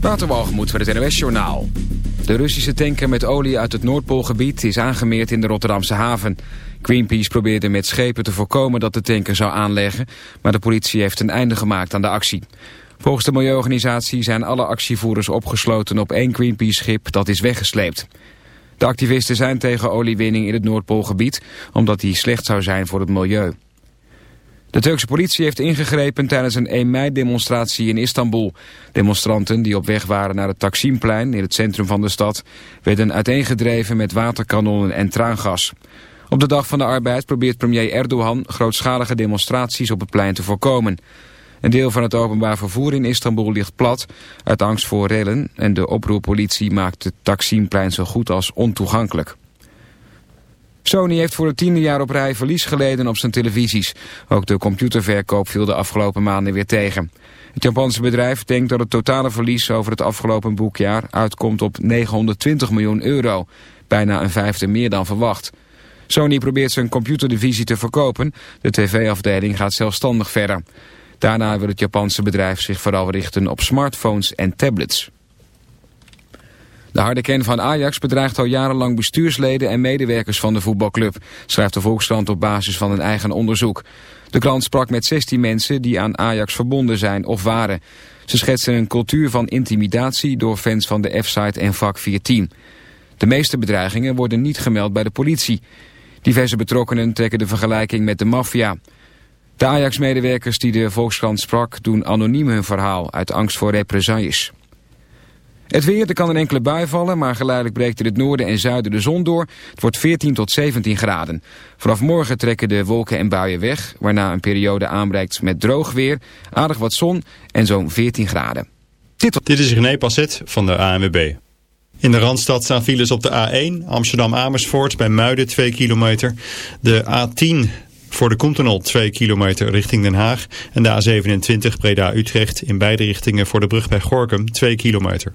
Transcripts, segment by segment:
Waterwalgemoed voor het NOS-journaal. De Russische tanker met olie uit het Noordpoolgebied is aangemeerd in de Rotterdamse haven. Greenpeace probeerde met schepen te voorkomen dat de tanker zou aanleggen... maar de politie heeft een einde gemaakt aan de actie. Volgens de milieuorganisatie zijn alle actievoerders opgesloten op één Greenpeace-schip dat is weggesleept. De activisten zijn tegen oliewinning in het Noordpoolgebied... omdat die slecht zou zijn voor het milieu. De Turkse politie heeft ingegrepen tijdens een 1 mei-demonstratie in Istanbul. Demonstranten die op weg waren naar het Taksimplein in het centrum van de stad... werden uiteengedreven met waterkanonnen en traangas. Op de dag van de arbeid probeert premier Erdogan grootschalige demonstraties op het plein te voorkomen. Een deel van het openbaar vervoer in Istanbul ligt plat uit angst voor rellen... en de oproerpolitie maakt het Taksimplein zo goed als ontoegankelijk. Sony heeft voor het tiende jaar op rij verlies geleden op zijn televisies. Ook de computerverkoop viel de afgelopen maanden weer tegen. Het Japanse bedrijf denkt dat het totale verlies over het afgelopen boekjaar uitkomt op 920 miljoen euro. Bijna een vijfde meer dan verwacht. Sony probeert zijn computerdivisie te verkopen. De tv-afdeling gaat zelfstandig verder. Daarna wil het Japanse bedrijf zich vooral richten op smartphones en tablets. De harde kern van Ajax bedreigt al jarenlang bestuursleden en medewerkers van de voetbalclub, schrijft de Volkskrant op basis van een eigen onderzoek. De krant sprak met 16 mensen die aan Ajax verbonden zijn of waren. Ze schetsen een cultuur van intimidatie door fans van de F-site en vak 14. De meeste bedreigingen worden niet gemeld bij de politie. Diverse betrokkenen trekken de vergelijking met de maffia. De Ajax-medewerkers die de Volkskrant sprak doen anoniem hun verhaal uit angst voor represailles. Het weer, er kan een enkele bui vallen, maar geleidelijk breekt in het noorden en zuiden de zon door. Het wordt 14 tot 17 graden. Vanaf morgen trekken de wolken en buien weg, waarna een periode aanbreekt met droog weer, aardig wat zon en zo'n 14 graden. Dit, Dit is René Passet van de ANWB. In de Randstad staan files op de A1, Amsterdam-Amersfoort bij Muiden 2 kilometer. De A10 voor de Continental 2 kilometer richting Den Haag. En de A27 Breda-Utrecht in beide richtingen voor de brug bij Gorkum 2 kilometer.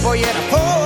for you to hold.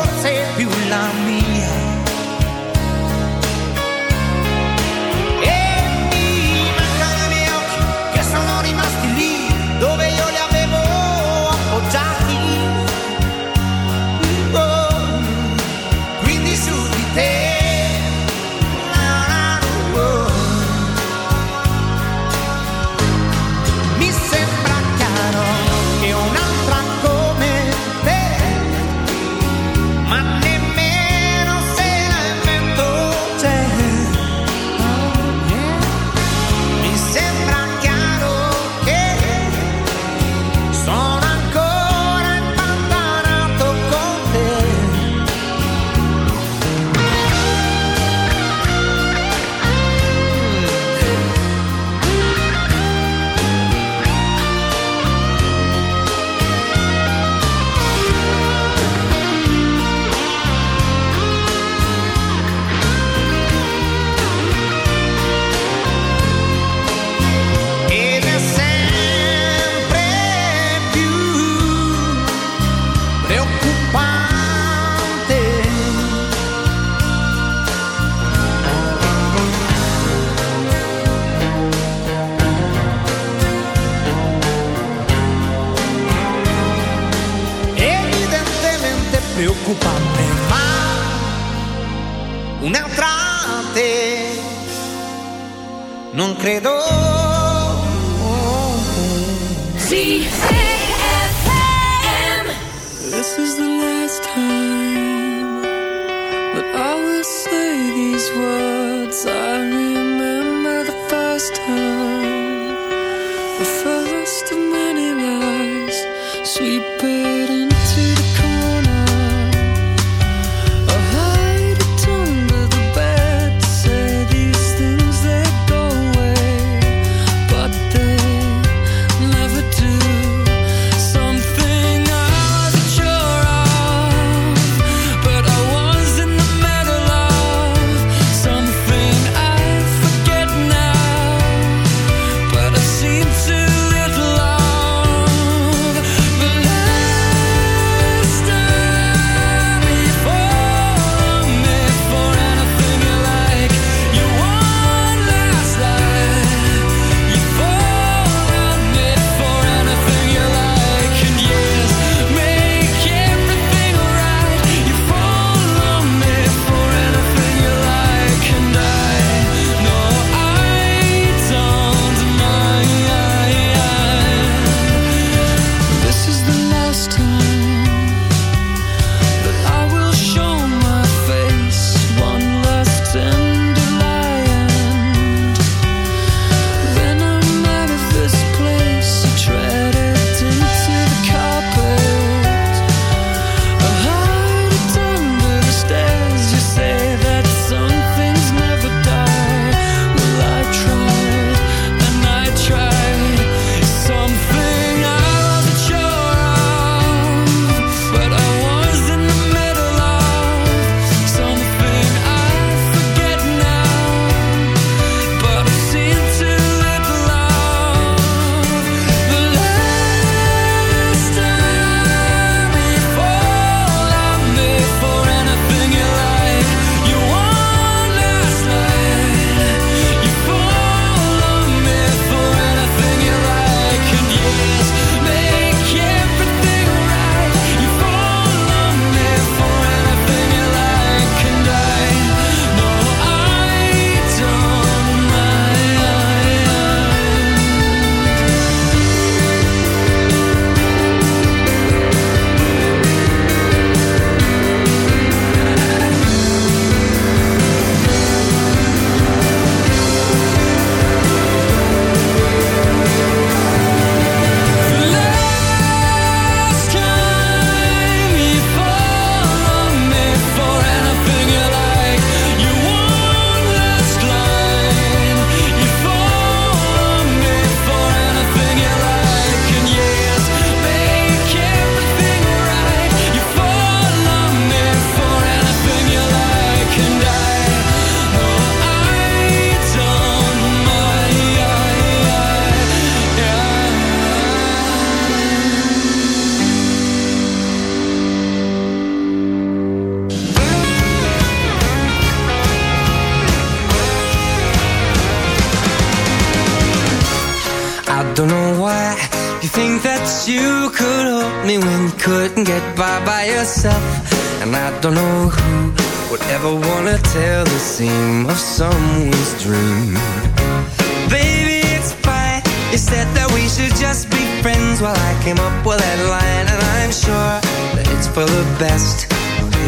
Best.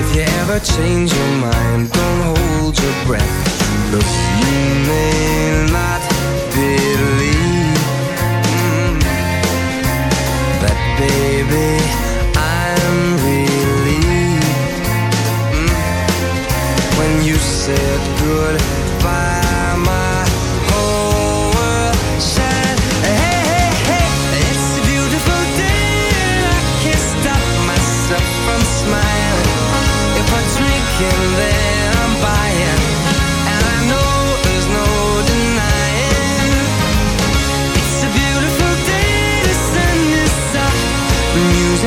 If you ever change your mind,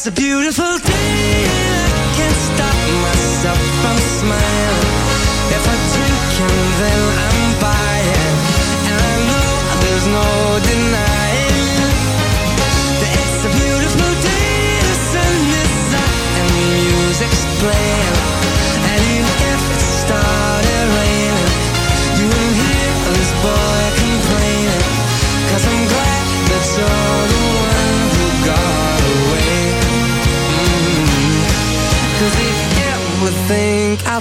It's a beautiful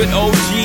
With OG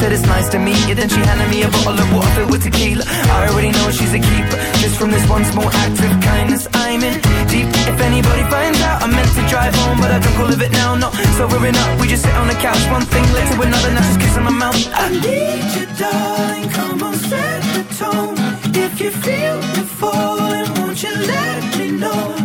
said it's nice to meet you. Then she handed me a bottle of water filled with tequila. I already know she's a keeper. Just from this one small act of kindness, I'm in deep. If anybody finds out, I meant to drive home, but I don't call it now. Not sobering enough. We just sit on the couch, one thing led to another. Now she's kissing my mouth. I need you, darling. Come on, set the tone. If you feel the falling, won't you let me know?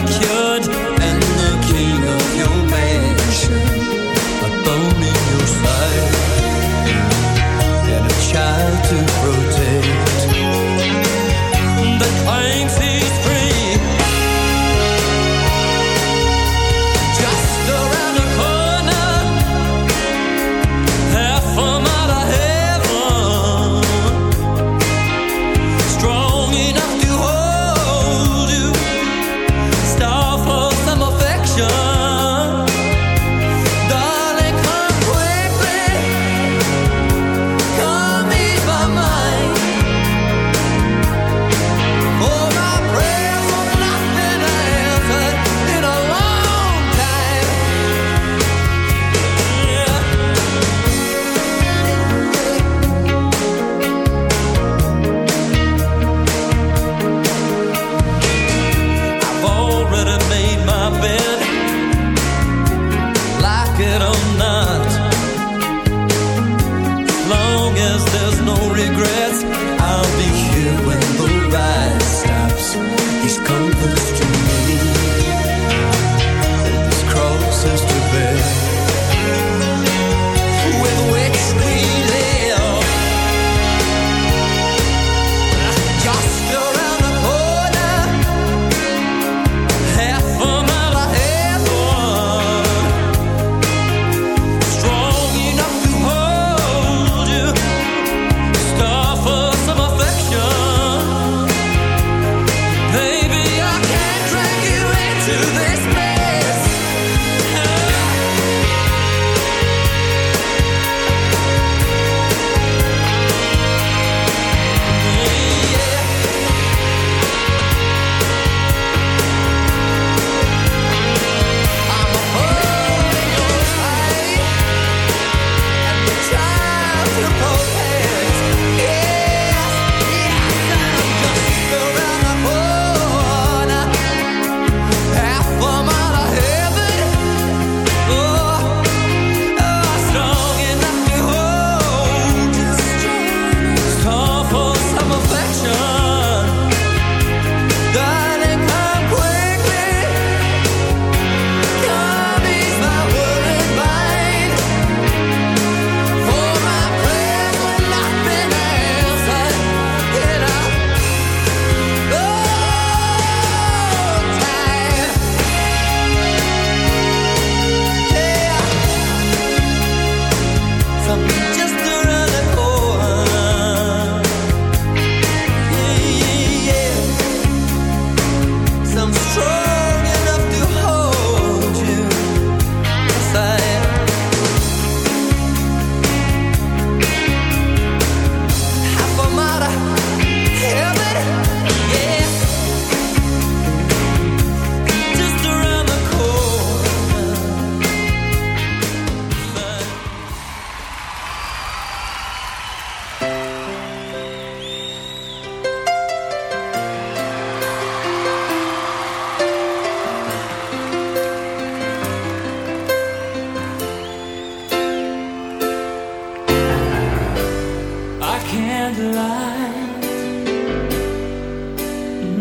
Can I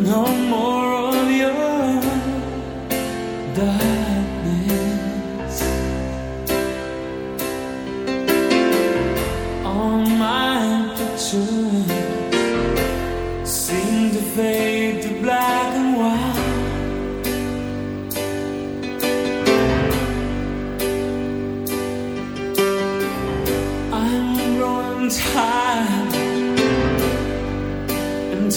No more of your darkness.